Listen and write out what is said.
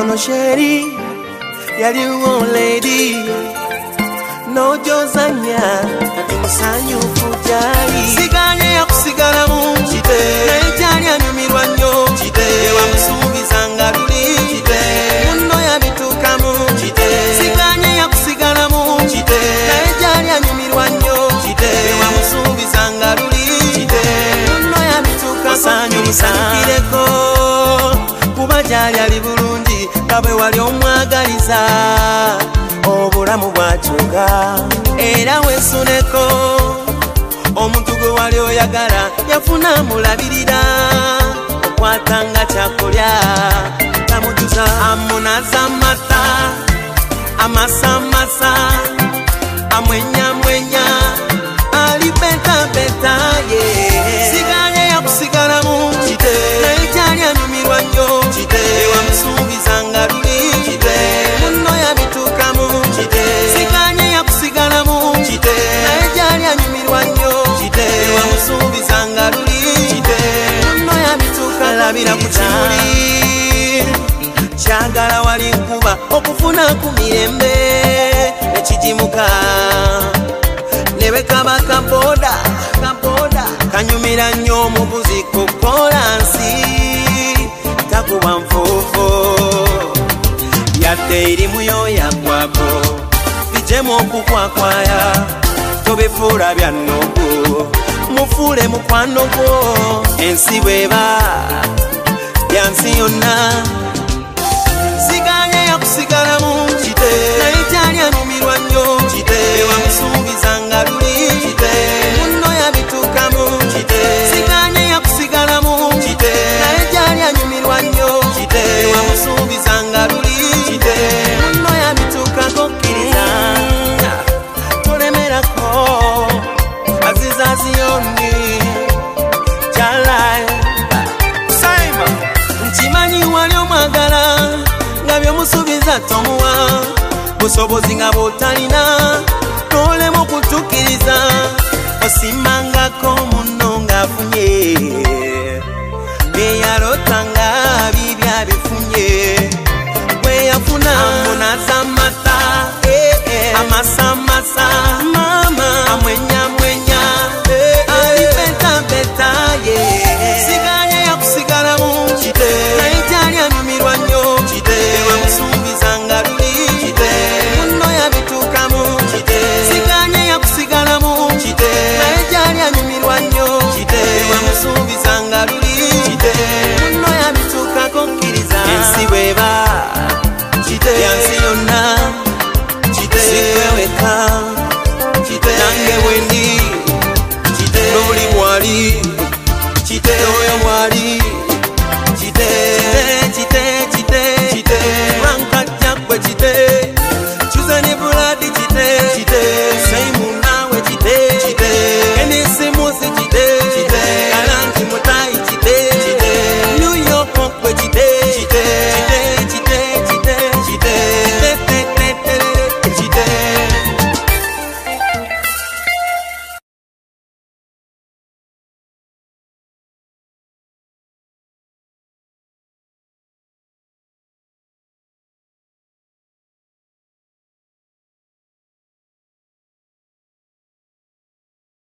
Onosheri, yaliwo lady. Nojozanya musanyu kujali siganye yakusigala mungi nejali anyumirwa nnyo ewamusuubizanga luli. Munno yabituukamu siganye yakusigala mungi nejali anyumirwa nnyo ewamusuubizanga luli. Munno yabituukamu musanukireko kuba gyali ali bulungi. Nga bwe wali omwagaliza obulamu bwakyuka era weesuneko omuntu gwe wali oyagala yafuna mulabirira okwatanga kyakulya tamujuza amunaza mata amasamasa yabituuka labira ku kimuli. Kyagala wali nkuba okufuna ku mirembe ekijimuka nebe kaba kaboda kaboda kanyumira nnyo omubuzi ku kolansi takuba nfuufu. Yadde erimu yoyakwako bijemu okukwakwaya tobifuula bya nnogu mufuule mukwano gwo. Ensi bweba byansi yonna. Siganye yakusigalamu byomusuubiza tomuwa busobozi nga bwotalina nolemu okutukkiriza osimbangako muno ngaafunye